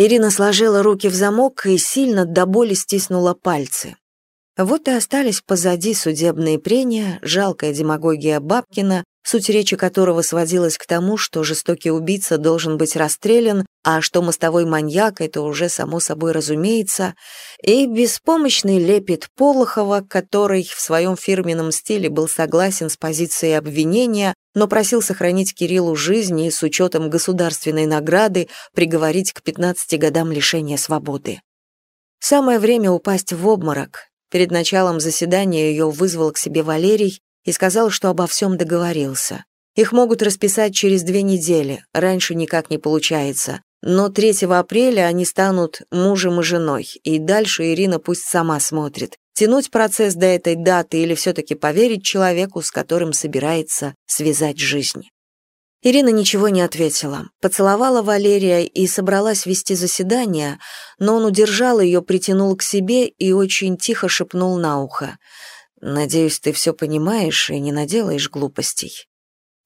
Ирина сложила руки в замок и сильно до боли стиснула пальцы. Вот и остались позади судебные прения, жалкая демагогия Бабкина, суть речи которого сводилась к тому, что жестокий убийца должен быть расстрелян, а что мостовой маньяк — это уже само собой разумеется, и беспомощный лепет Полохова, который в своем фирменном стиле был согласен с позицией обвинения, но просил сохранить Кириллу жизнь и с учетом государственной награды приговорить к 15 годам лишения свободы. Самое время упасть в обморок, Перед началом заседания ее вызвал к себе Валерий и сказал, что обо всем договорился. Их могут расписать через две недели, раньше никак не получается. Но 3 апреля они станут мужем и женой, и дальше Ирина пусть сама смотрит, тянуть процесс до этой даты или все-таки поверить человеку, с которым собирается связать жизнь. Ирина ничего не ответила, поцеловала Валерия и собралась вести заседание, но он удержал ее, притянул к себе и очень тихо шепнул на ухо. «Надеюсь, ты все понимаешь и не наделаешь глупостей».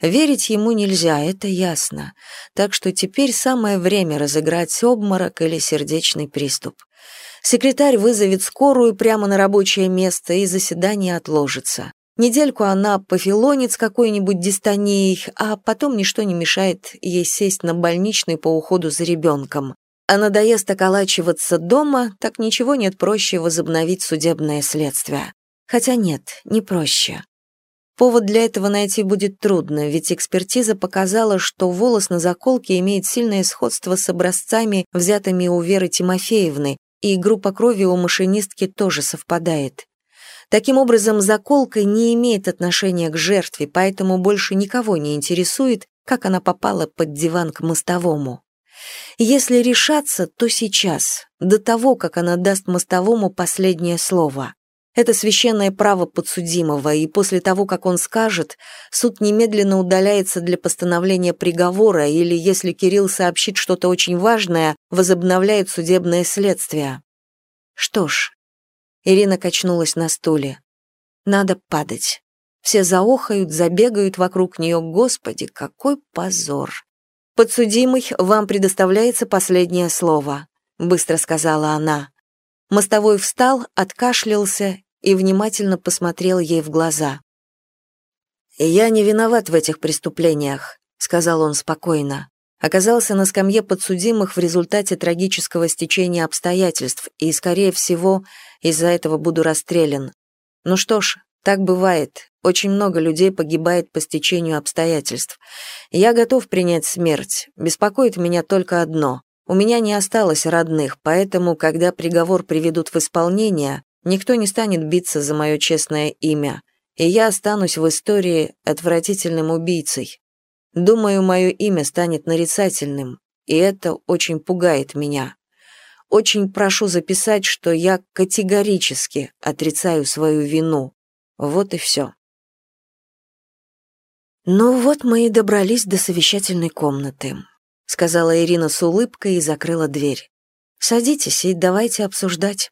Верить ему нельзя, это ясно. Так что теперь самое время разыграть обморок или сердечный приступ. Секретарь вызовет скорую прямо на рабочее место, и заседание отложится. Недельку она пофилонит с какой-нибудь дистонией, а потом ничто не мешает ей сесть на больничный по уходу за ребенком. А надоест околачиваться дома, так ничего нет проще возобновить судебное следствие. Хотя нет, не проще. Повод для этого найти будет трудно, ведь экспертиза показала, что волос на заколке имеет сильное сходство с образцами, взятыми у Веры Тимофеевны, и группа крови у машинистки тоже совпадает. Таким образом, заколка не имеет отношения к жертве, поэтому больше никого не интересует, как она попала под диван к мостовому. Если решаться, то сейчас, до того, как она даст мостовому последнее слово. Это священное право подсудимого, и после того, как он скажет, суд немедленно удаляется для постановления приговора, или, если Кирилл сообщит что-то очень важное, возобновляет судебное следствие. Что ж, Ирина качнулась на стуле. Надо падать. Все заохают, забегают вокруг нее. Господи, какой позор. «Подсудимый, вам предоставляется последнее слово», — быстро сказала она. Мостовой встал, откашлялся и внимательно посмотрел ей в глаза. «Я не виноват в этих преступлениях», — сказал он спокойно оказался на скамье подсудимых в результате трагического стечения обстоятельств и, скорее всего, из-за этого буду расстрелян. Ну что ж, так бывает. Очень много людей погибает по стечению обстоятельств. Я готов принять смерть. Беспокоит меня только одно. У меня не осталось родных, поэтому, когда приговор приведут в исполнение, никто не станет биться за мое честное имя, и я останусь в истории отвратительным убийцей. Думаю, мое имя станет нарицательным, и это очень пугает меня. Очень прошу записать, что я категорически отрицаю свою вину. Вот и все. «Ну вот мы и добрались до совещательной комнаты», — сказала Ирина с улыбкой и закрыла дверь. «Садитесь и давайте обсуждать».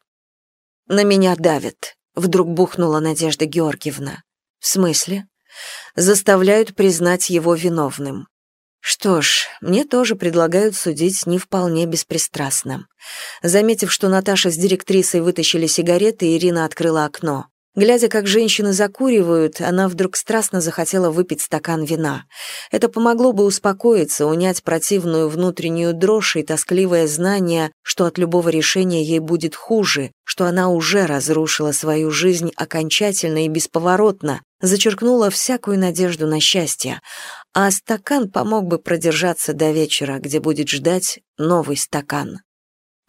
«На меня давят», — вдруг бухнула Надежда Георгиевна. «В смысле?» заставляют признать его виновным. Что ж, мне тоже предлагают судить не вполне беспристрастно. Заметив, что Наташа с директрисой вытащили сигареты, Ирина открыла окно. Глядя, как женщины закуривают, она вдруг страстно захотела выпить стакан вина. Это помогло бы успокоиться, унять противную внутреннюю дрожь и тоскливое знание, что от любого решения ей будет хуже, что она уже разрушила свою жизнь окончательно и бесповоротно, зачеркнула всякую надежду на счастье, а стакан помог бы продержаться до вечера, где будет ждать новый стакан.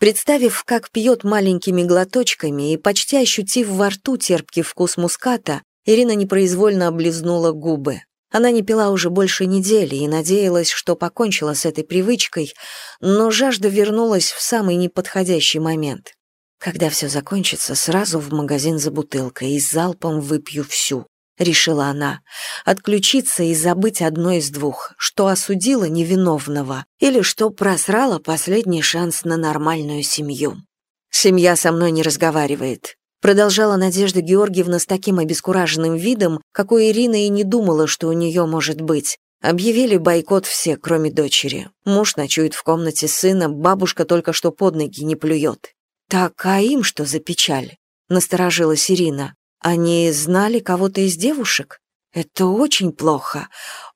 Представив, как пьет маленькими глоточками и почти ощутив во рту терпкий вкус муската, Ирина непроизвольно облизнула губы. Она не пила уже больше недели и надеялась, что покончила с этой привычкой, но жажда вернулась в самый неподходящий момент. Когда все закончится, сразу в магазин за бутылкой и залпом выпью всю. — решила она, — отключиться и забыть одно из двух, что осудила невиновного или что просрала последний шанс на нормальную семью. «Семья со мной не разговаривает», — продолжала Надежда Георгиевна с таким обескураженным видом, какой Ирина и не думала, что у нее может быть. Объявили бойкот все, кроме дочери. Муж ночует в комнате сына, бабушка только что под ноги не плюет. «Так, а им что за печаль?» — насторожилась Ирина. «Они знали кого-то из девушек? Это очень плохо.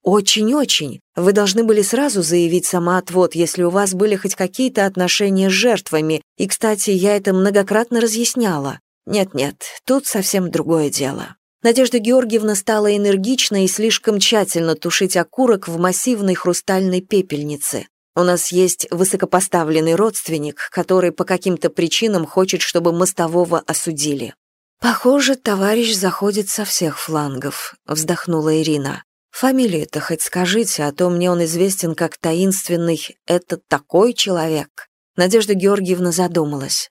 Очень-очень. Вы должны были сразу заявить самоотвод, если у вас были хоть какие-то отношения с жертвами. И, кстати, я это многократно разъясняла. Нет-нет, тут совсем другое дело. Надежда Георгиевна стала энергично и слишком тщательно тушить окурок в массивной хрустальной пепельнице. У нас есть высокопоставленный родственник, который по каким-то причинам хочет, чтобы мостового осудили. Похоже, товарищ заходит со всех флангов, вздохнула Ирина. Фамилию-то хоть скажите, а то мне он известен как таинственный «это такой человек». Надежда Георгиевна задумалась.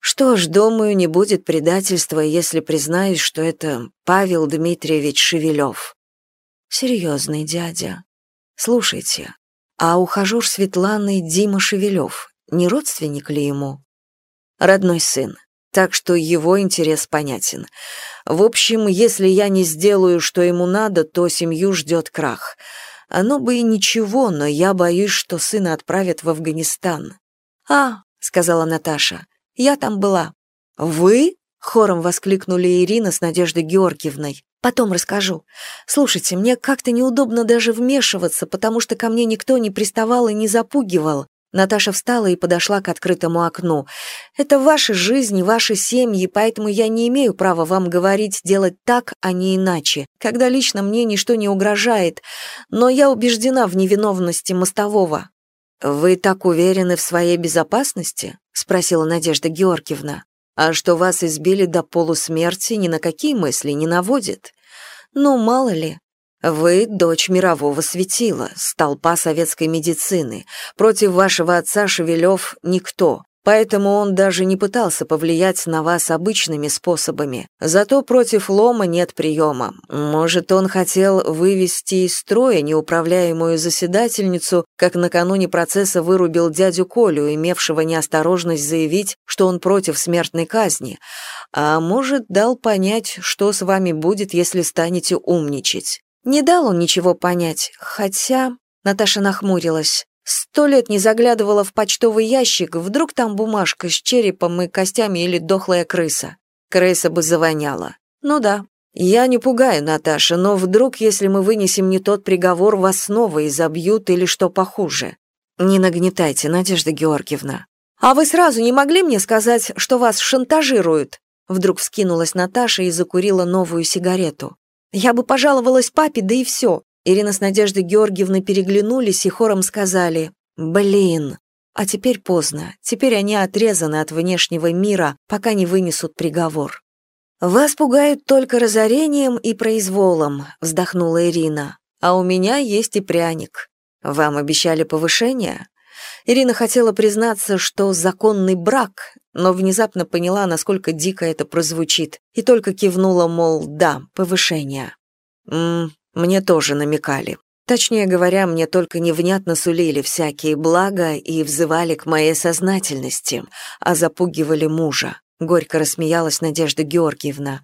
Что ж, думаю, не будет предательства, если признаюсь, что это Павел Дмитриевич Шевелев. Серьезный дядя. Слушайте, а ухажер Светланы Дима Шевелев, не родственник ли ему? Родной сын. Так что его интерес понятен. В общем, если я не сделаю, что ему надо, то семью ждет крах. Оно бы и ничего, но я боюсь, что сына отправят в Афганистан. «А», — сказала Наташа, — «я там была». «Вы?» — хором воскликнули Ирина с Надеждой Георгиевной. Потом расскажу. Слушайте, мне как-то неудобно даже вмешиваться, потому что ко мне никто не приставал и не запугивал. Наташа встала и подошла к открытому окну. «Это ваши жизни, ваши семьи, поэтому я не имею права вам говорить делать так, а не иначе, когда лично мне ничто не угрожает, но я убеждена в невиновности мостового». «Вы так уверены в своей безопасности?» — спросила Надежда Георгиевна. А что вас избили до полусмерти, ни на какие мысли не наводит. Ну, мало ли. Вы дочь мирового светила, столпа советской медицины. Против вашего отца Шевелев никто. Поэтому он даже не пытался повлиять на вас обычными способами. Зато против лома нет приема. Может, он хотел вывести из строя неуправляемую заседательницу, как накануне процесса вырубил дядю Колю, имевшего неосторожность заявить, что он против смертной казни. А может, дал понять, что с вами будет, если станете умничать. Не дал он ничего понять, хотя... Наташа нахмурилась. Сто лет не заглядывала в почтовый ящик, вдруг там бумажка с черепом и костями или дохлая крыса. Крыса бы завоняла. Ну да. Я не пугаю, Наташа, но вдруг, если мы вынесем не тот приговор, вас снова изобьют или что похуже. Не нагнетайте, Надежда Георгиевна. А вы сразу не могли мне сказать, что вас шантажируют? Вдруг вскинулась Наташа и закурила новую сигарету. Я бы пожаловалась папе, да и все. Ирина с Надеждой Георгиевной переглянулись и хором сказали «Блин». А теперь поздно. Теперь они отрезаны от внешнего мира, пока не вынесут приговор. «Вас пугают только разорением и произволом», — вздохнула Ирина. «А у меня есть и пряник. Вам обещали повышение?» Ирина хотела признаться, что законный брак, но внезапно поняла, насколько дико это прозвучит, и только кивнула, мол, да, повышение. «М мне тоже намекали. Точнее говоря, мне только невнятно сулили всякие блага и взывали к моей сознательности, а запугивали мужа. Горько рассмеялась Надежда Георгиевна.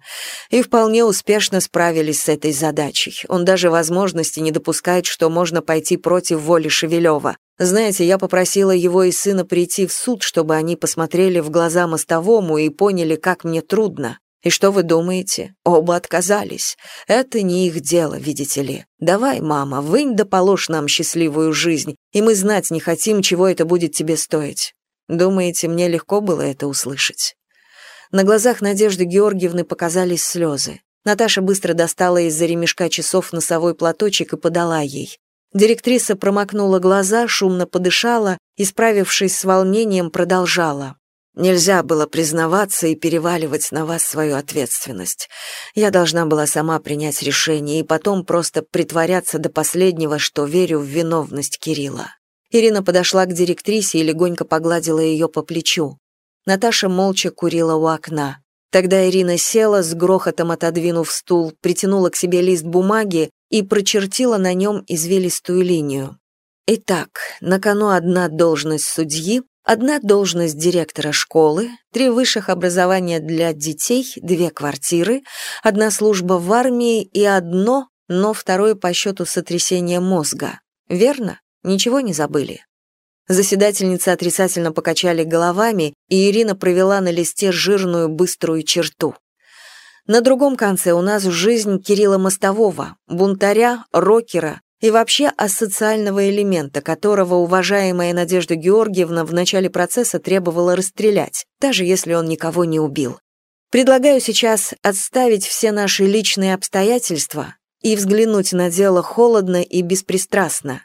И вполне успешно справились с этой задачей. Он даже возможности не допускает, что можно пойти против воли Шевелева. Знаете, я попросила его и сына прийти в суд, чтобы они посмотрели в глаза мостовому и поняли, как мне трудно. И что вы думаете? Оба отказались. Это не их дело, видите ли. Давай, мама, вынь да положь нам счастливую жизнь, и мы знать не хотим, чего это будет тебе стоить. Думаете, мне легко было это услышать? На глазах Надежды Георгиевны показались слезы. Наташа быстро достала из-за ремешка часов носовой платочек и подала ей. Директриса промокнула глаза, шумно подышала и, справившись с волнением, продолжала. Нельзя было признаваться и переваливать на вас свою ответственность. Я должна была сама принять решение и потом просто притворяться до последнего, что верю в виновность Кирилла. Ирина подошла к директрисе и легонько погладила ее по плечу. Наташа молча курила у окна. Тогда Ирина села, с грохотом отодвинув стул, притянула к себе лист бумаги и прочертила на нем извилистую линию. Итак, на кону одна должность судьи, Одна должность директора школы, три высших образования для детей, две квартиры, одна служба в армии и одно, но второе по счету сотрясение мозга. Верно? Ничего не забыли? Заседательницы отрицательно покачали головами, и Ирина провела на листе жирную быструю черту. На другом конце у нас жизнь Кирилла Мостового, бунтаря, рокера и вообще асоциального элемента, которого уважаемая Надежда Георгиевна в начале процесса требовала расстрелять, даже если он никого не убил. Предлагаю сейчас отставить все наши личные обстоятельства и взглянуть на дело холодно и беспристрастно.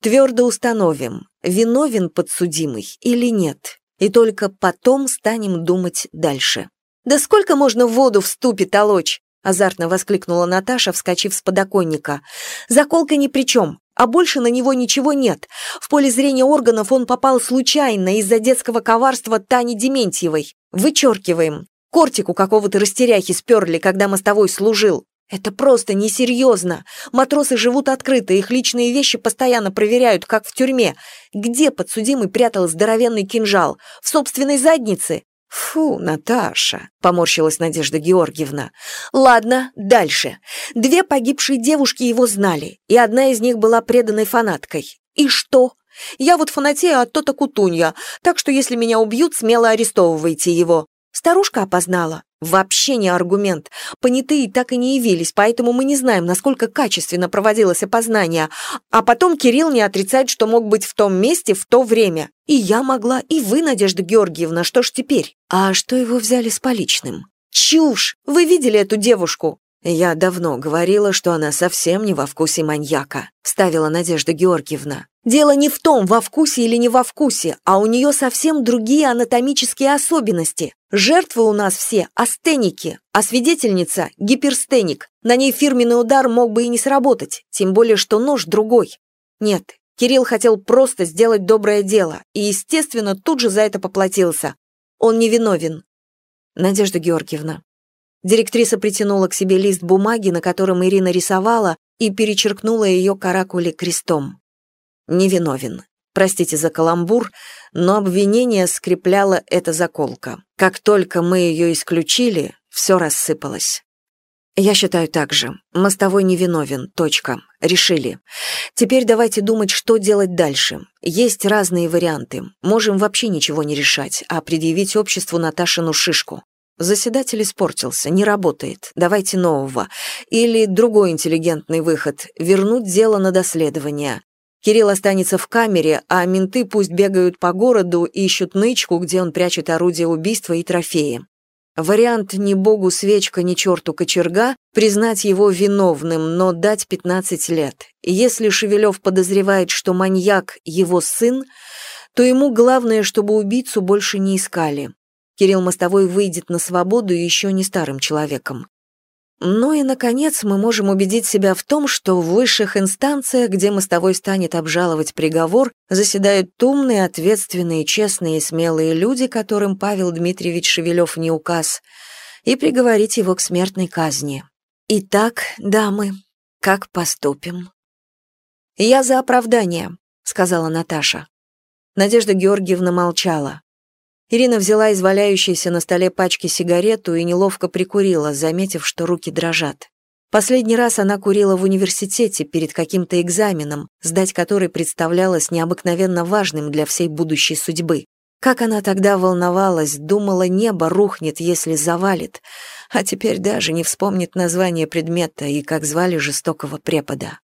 Твердо установим, виновен подсудимый или нет, и только потом станем думать дальше. «Да сколько можно воду в ступе толочь?» азартно воскликнула Наташа, вскочив с подоконника. «Заколка ни при чем, а больше на него ничего нет. В поле зрения органов он попал случайно из-за детского коварства Тани Дементьевой. Вычеркиваем. Кортику какого-то растеряхи сперли, когда мостовой служил. Это просто несерьезно. Матросы живут открыто, их личные вещи постоянно проверяют, как в тюрьме. Где подсудимый прятал здоровенный кинжал? В собственной заднице? «Фу, Наташа», — поморщилась Надежда Георгиевна. «Ладно, дальше. Две погибшие девушки его знали, и одна из них была преданной фанаткой. И что? Я вот фанатею от Тота Кутунья, так что если меня убьют, смело арестовывайте его. Старушка опознала. Вообще не аргумент. Понятые так и не явились, поэтому мы не знаем, насколько качественно проводилось опознание. А потом Кирилл не отрицает, что мог быть в том месте в то время. И я могла, и вы, Надежда Георгиевна, что ж теперь? А что его взяли с поличным? Чушь! Вы видели эту девушку? «Я давно говорила, что она совсем не во вкусе маньяка», — вставила Надежда Георгиевна. «Дело не в том, во вкусе или не во вкусе, а у нее совсем другие анатомические особенности. Жертвы у нас все астеники, а свидетельница — гиперстеник. На ней фирменный удар мог бы и не сработать, тем более что нож другой. Нет, Кирилл хотел просто сделать доброе дело и, естественно, тут же за это поплатился. Он невиновен. Надежда Георгиевна, Директриса притянула к себе лист бумаги, на котором Ирина рисовала, и перечеркнула ее каракули крестом. Невиновен. Простите за каламбур, но обвинение скрепляла эта заколка. Как только мы ее исключили, все рассыпалось. Я считаю так же. Мостовой невиновен. Точка. Решили. Теперь давайте думать, что делать дальше. Есть разные варианты. Можем вообще ничего не решать, а предъявить обществу Наташину шишку. Заседатель испортился, не работает, давайте нового. Или другой интеллигентный выход — вернуть дело на доследование. Кирилл останется в камере, а менты пусть бегают по городу и ищут нычку, где он прячет орудие убийства и трофеи. Вариант «ни богу свечка, ни черту кочерга» — признать его виновным, но дать 15 лет. Если Шевелев подозревает, что маньяк — его сын, то ему главное, чтобы убийцу больше не искали. Кирилл Мостовой выйдет на свободу еще не старым человеком. Ну и, наконец, мы можем убедить себя в том, что в высших инстанциях, где Мостовой станет обжаловать приговор, заседают умные, ответственные, честные и смелые люди, которым Павел Дмитриевич Шевелев не указ, и приговорить его к смертной казни. Итак, дамы, как поступим? «Я за оправдание», — сказала Наташа. Надежда Георгиевна молчала. Ирина взяла из валяющейся на столе пачки сигарету и неловко прикурила, заметив, что руки дрожат. Последний раз она курила в университете перед каким-то экзаменом, сдать который представлялось необыкновенно важным для всей будущей судьбы. Как она тогда волновалась, думала, небо рухнет, если завалит, а теперь даже не вспомнит название предмета и как звали жестокого препода.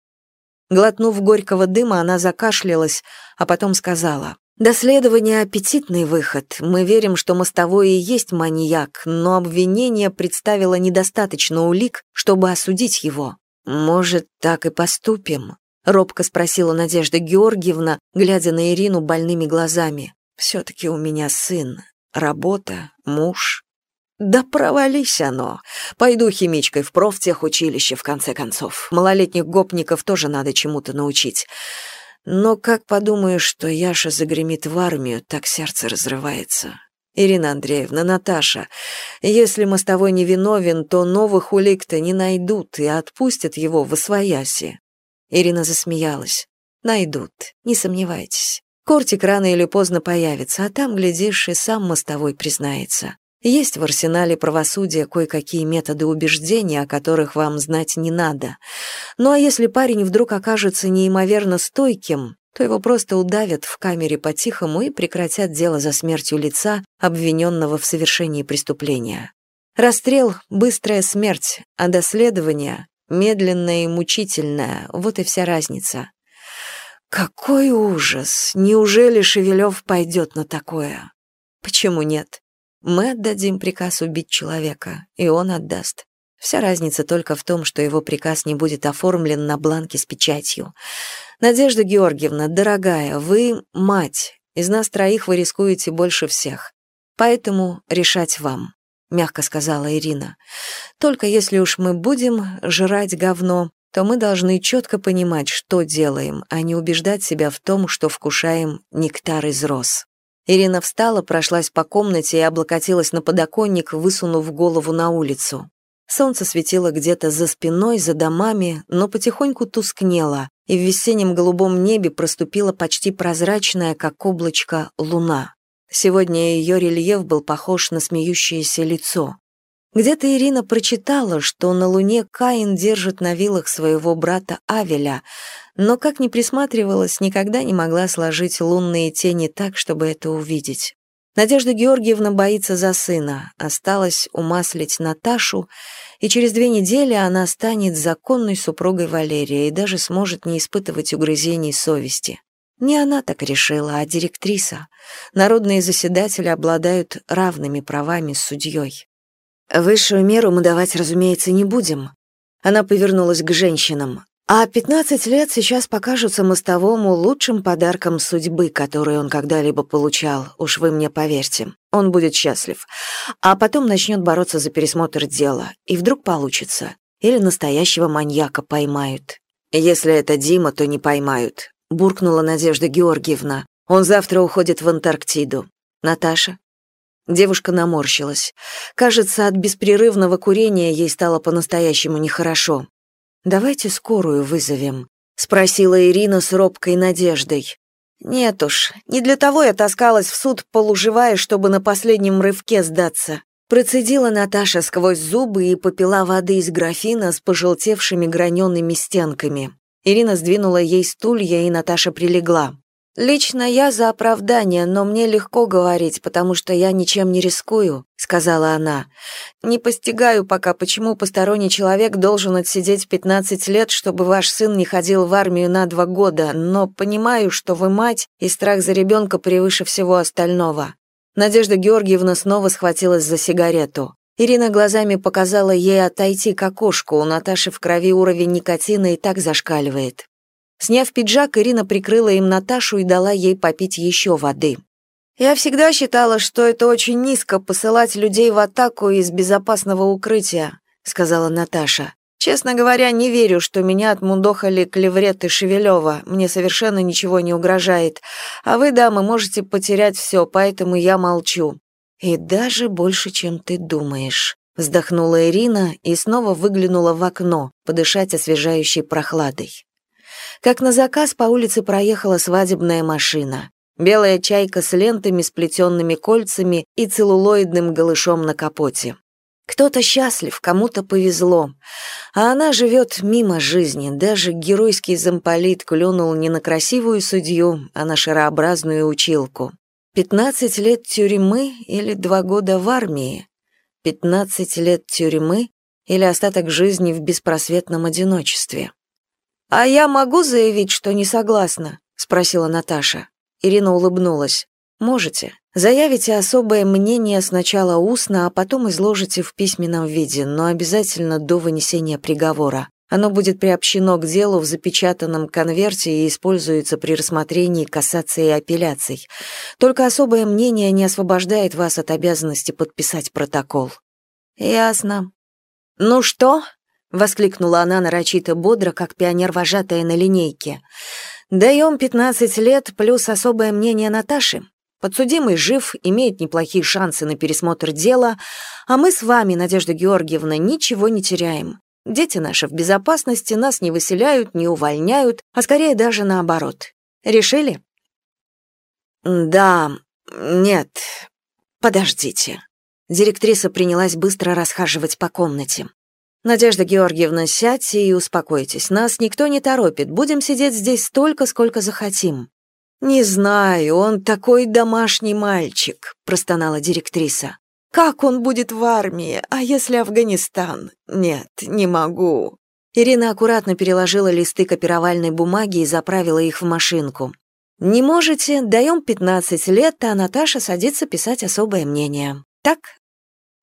Глотнув горького дыма, она закашлялась, а потом сказала, Доследование – аппетитный выход. Мы верим, что мостовой и есть маньяк, но обвинение представило недостаточно улик, чтобы осудить его. Может, так и поступим? Робко спросила Надежда Георгиевна, глядя на Ирину больными глазами. Все-таки у меня сын, работа, муж. Да провались оно. Пойду химичкой в профтехучилище, в конце концов. Малолетних гопников тоже надо чему-то научить. Но как подумаю, что Яша загремит в армию, так сердце разрывается. Ирина Андреевна, Наташа, если мостовой невиновен, то новых улик-то не найдут и отпустят его в освояси. Ирина засмеялась. Найдут, не сомневайтесь. Кортик рано или поздно появится, а там, глядишь, и сам мостовой признается. Есть в арсенале правосудия кое-какие методы убеждения, о которых вам знать не надо. Ну а если парень вдруг окажется неимоверно стойким, то его просто удавят в камере по-тихому и прекратят дело за смертью лица, обвиненного в совершении преступления. Расстрел — быстрая смерть, а доследование — медленное и мучительное, вот и вся разница. Какой ужас! Неужели Шевелев пойдет на такое? Почему нет? Мы отдадим приказ убить человека, и он отдаст. Вся разница только в том, что его приказ не будет оформлен на бланке с печатью. Надежда Георгиевна, дорогая, вы мать. Из нас троих вы рискуете больше всех. Поэтому решать вам, мягко сказала Ирина. Только если уж мы будем жрать говно, то мы должны четко понимать, что делаем, а не убеждать себя в том, что вкушаем нектар из роз. Ирина встала, прошлась по комнате и облокотилась на подоконник, высунув голову на улицу. Солнце светило где-то за спиной, за домами, но потихоньку тускнело, и в весеннем голубом небе проступила почти прозрачная, как облачко, луна. Сегодня ее рельеф был похож на смеющееся лицо. Где-то Ирина прочитала, что на Луне Каин держит на вилах своего брата Авеля, но, как ни присматривалась, никогда не могла сложить лунные тени так, чтобы это увидеть. Надежда Георгиевна боится за сына, осталось умаслить Наташу, и через две недели она станет законной супругой Валерия и даже сможет не испытывать угрызений совести. Не она так решила, а директриса. Народные заседатели обладают равными правами с судьей. Высшую меру мы давать, разумеется, не будем. Она повернулась к женщинам. А 15 лет сейчас покажутся мостовому лучшим подарком судьбы, который он когда-либо получал, уж вы мне поверьте. Он будет счастлив. А потом начнет бороться за пересмотр дела. И вдруг получится. Или настоящего маньяка поймают. Если это Дима, то не поймают. Буркнула Надежда Георгиевна. Он завтра уходит в Антарктиду. Наташа, Девушка наморщилась. Кажется, от беспрерывного курения ей стало по-настоящему нехорошо. «Давайте скорую вызовем», — спросила Ирина с робкой надеждой. «Нет уж, не для того я таскалась в суд полуживая, чтобы на последнем рывке сдаться». Процедила Наташа сквозь зубы и попила воды из графина с пожелтевшими гранеными стенками. Ирина сдвинула ей стулья, и Наташа прилегла. «Лично я за оправдание, но мне легко говорить, потому что я ничем не рискую», — сказала она. «Не постигаю пока, почему посторонний человек должен отсидеть 15 лет, чтобы ваш сын не ходил в армию на два года, но понимаю, что вы мать, и страх за ребенка превыше всего остального». Надежда Георгиевна снова схватилась за сигарету. Ирина глазами показала ей отойти к окошку, у Наташи в крови уровень никотина и так зашкаливает. Сняв пиджак, Ирина прикрыла им Наташу и дала ей попить еще воды. «Я всегда считала, что это очень низко посылать людей в атаку из безопасного укрытия», сказала Наташа. «Честно говоря, не верю, что меня отмудохали клевреты Шевелева. Мне совершенно ничего не угрожает. А вы, дамы, можете потерять все, поэтому я молчу». «И даже больше, чем ты думаешь», вздохнула Ирина и снова выглянула в окно, подышать освежающей прохладой. Как на заказ по улице проехала свадебная машина. Белая чайка с лентами, сплетенными кольцами и целлулоидным голышом на капоте. Кто-то счастлив, кому-то повезло. А она живет мимо жизни. Даже геройский замполит клюнул не на красивую судью, а на шарообразную училку. Пятнадцать лет тюрьмы или два года в армии? Пятнадцать лет тюрьмы или остаток жизни в беспросветном одиночестве? «А я могу заявить, что не согласна?» — спросила Наташа. Ирина улыбнулась. «Можете. Заявите особое мнение сначала устно, а потом изложите в письменном виде, но обязательно до вынесения приговора. Оно будет приобщено к делу в запечатанном конверте и используется при рассмотрении кассации и апелляций. Только особое мнение не освобождает вас от обязанности подписать протокол». «Ясно. Ну что, — воскликнула она нарочито бодро, как пионер-вожатая на линейке. «Даем пятнадцать лет плюс особое мнение Наташи. Подсудимый жив, имеет неплохие шансы на пересмотр дела, а мы с вами, Надежда Георгиевна, ничего не теряем. Дети наши в безопасности, нас не выселяют, не увольняют, а скорее даже наоборот. Решили?» «Да, нет, подождите». Директриса принялась быстро расхаживать по комнате. «Надежда Георгиевна, сядьте и успокойтесь. Нас никто не торопит. Будем сидеть здесь столько, сколько захотим». «Не знаю, он такой домашний мальчик», — простонала директриса. «Как он будет в армии? А если Афганистан? Нет, не могу». Ирина аккуратно переложила листы копировальной бумаги и заправила их в машинку. «Не можете? Даем 15 лет, а Наташа садится писать особое мнение. Так?»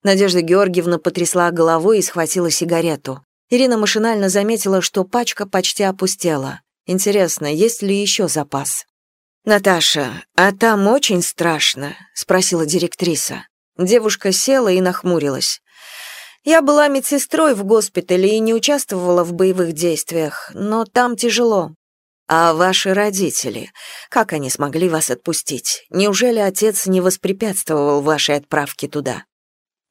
Надежда Георгиевна потрясла головой и схватила сигарету. Ирина машинально заметила, что пачка почти опустела. Интересно, есть ли еще запас? «Наташа, а там очень страшно?» — спросила директриса. Девушка села и нахмурилась. «Я была медсестрой в госпитале и не участвовала в боевых действиях, но там тяжело. А ваши родители, как они смогли вас отпустить? Неужели отец не воспрепятствовал вашей отправке туда?»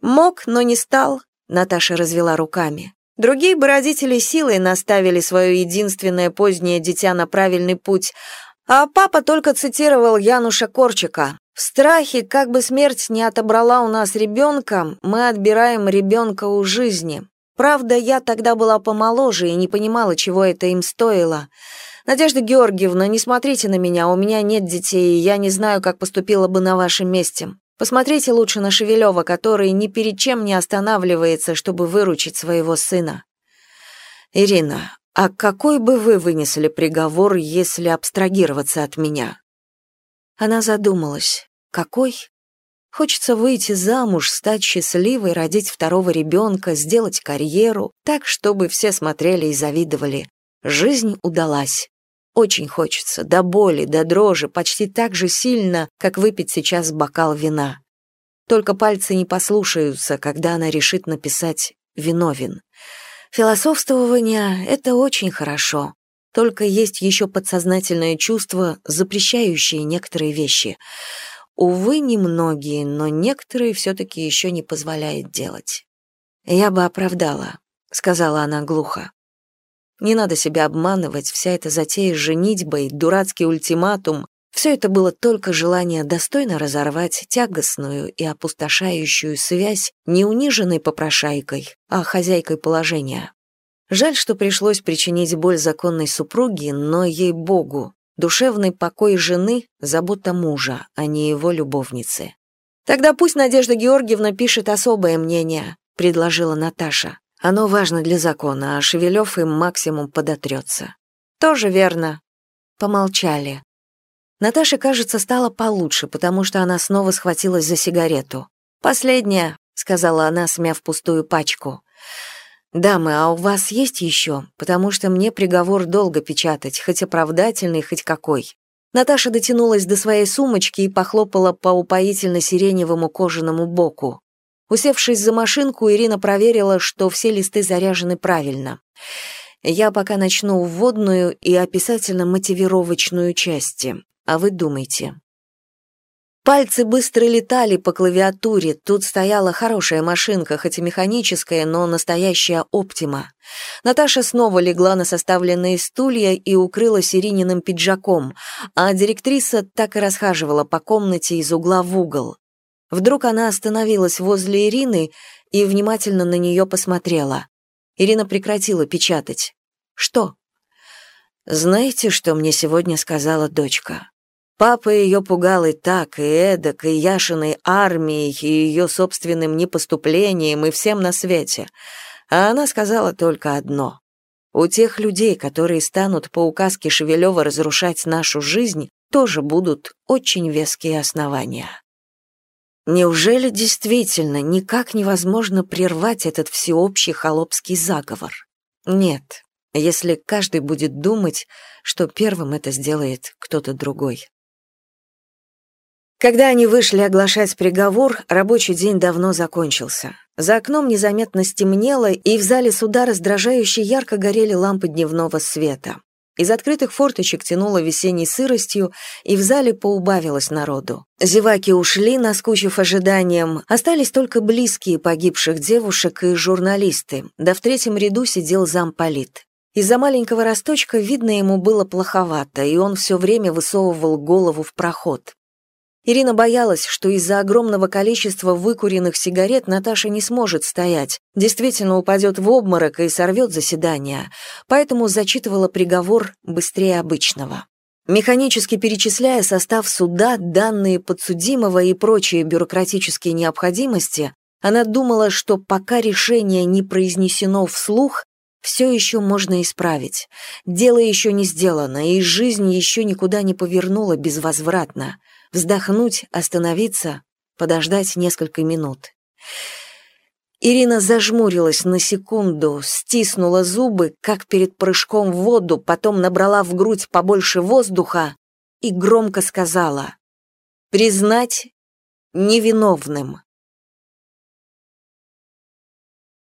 «Мог, но не стал», — Наташа развела руками. Другие бы родители силой наставили свое единственное позднее дитя на правильный путь, а папа только цитировал Януша Корчика. «В страхе, как бы смерть не отобрала у нас ребенка, мы отбираем ребенка у жизни». Правда, я тогда была помоложе и не понимала, чего это им стоило. Надежда Георгиевна, не смотрите на меня, у меня нет детей, и я не знаю, как поступила бы на вашем месте. Посмотрите лучше на Шевелева, который ни перед чем не останавливается, чтобы выручить своего сына. Ирина, а какой бы вы вынесли приговор, если абстрагироваться от меня? Она задумалась. Какой? Хочется выйти замуж, стать счастливой, родить второго ребенка, сделать карьеру, так, чтобы все смотрели и завидовали. Жизнь удалась. Очень хочется, до боли, до дрожи, почти так же сильно, как выпить сейчас бокал вина. Только пальцы не послушаются, когда она решит написать «виновен». Философствование — это очень хорошо. Только есть еще подсознательное чувство, запрещающее некоторые вещи. Увы, немногие, но некоторые все-таки еще не позволяет делать. «Я бы оправдала», — сказала она глухо. «Не надо себя обманывать, вся эта затея с женитьбой, дурацкий ультиматум все это было только желание достойно разорвать тягостную и опустошающую связь не униженной попрошайкой, а хозяйкой положения. Жаль, что пришлось причинить боль законной супруге, но ей-богу, душевный покой жены — забота мужа, а не его любовницы. «Тогда пусть Надежда Георгиевна пишет особое мнение», — предложила Наташа. «Оно важно для закона, а Шевелев им максимум подотрется». «Тоже верно». Помолчали. Наташе, кажется, стало получше, потому что она снова схватилась за сигарету. «Последняя», — сказала она, смяв пустую пачку. «Дамы, а у вас есть еще? Потому что мне приговор долго печатать, хоть оправдательный, хоть какой». Наташа дотянулась до своей сумочки и похлопала по упоительно-сиреневому кожаному боку. Усевшись за машинку, Ирина проверила, что все листы заряжены правильно. Я пока начну вводную и описательно-мотивировочную части. А вы думайте. Пальцы быстро летали по клавиатуре, тут стояла хорошая машинка, хоть и механическая, но настоящая оптима. Наташа снова легла на составленные стулья и укрылась Ирининым пиджаком, а директриса так и расхаживала по комнате из угла в угол. Вдруг она остановилась возле Ирины и внимательно на нее посмотрела. Ирина прекратила печатать. «Что?» «Знаете, что мне сегодня сказала дочка?» Папа ее пугал и так, и эдак, и Яшиной армией, и ее собственным непоступлением, и всем на свете. А она сказала только одно. У тех людей, которые станут по указке Шевелева разрушать нашу жизнь, тоже будут очень веские основания. Неужели действительно никак невозможно прервать этот всеобщий холопский заговор? Нет, если каждый будет думать, что первым это сделает кто-то другой. Когда они вышли оглашать приговор, рабочий день давно закончился. За окном незаметно стемнело, и в зале суда раздражающе ярко горели лампы дневного света. Из открытых форточек тянуло весенней сыростью, и в зале поубавилось народу. Зеваки ушли, наскучив ожиданием, остались только близкие погибших девушек и журналисты, да в третьем ряду сидел замполит. Из-за маленького росточка видно ему было плоховато, и он все время высовывал голову в проход. Ирина боялась, что из-за огромного количества выкуренных сигарет Наташа не сможет стоять, действительно упадет в обморок и сорвет заседание, поэтому зачитывала приговор быстрее обычного. Механически перечисляя состав суда, данные подсудимого и прочие бюрократические необходимости, она думала, что пока решение не произнесено вслух, все еще можно исправить. Дело еще не сделано, и жизнь еще никуда не повернула безвозвратно. Вздохнуть, остановиться, подождать несколько минут. Ирина зажмурилась на секунду, стиснула зубы, как перед прыжком в воду, потом набрала в грудь побольше воздуха и громко сказала «Признать невиновным».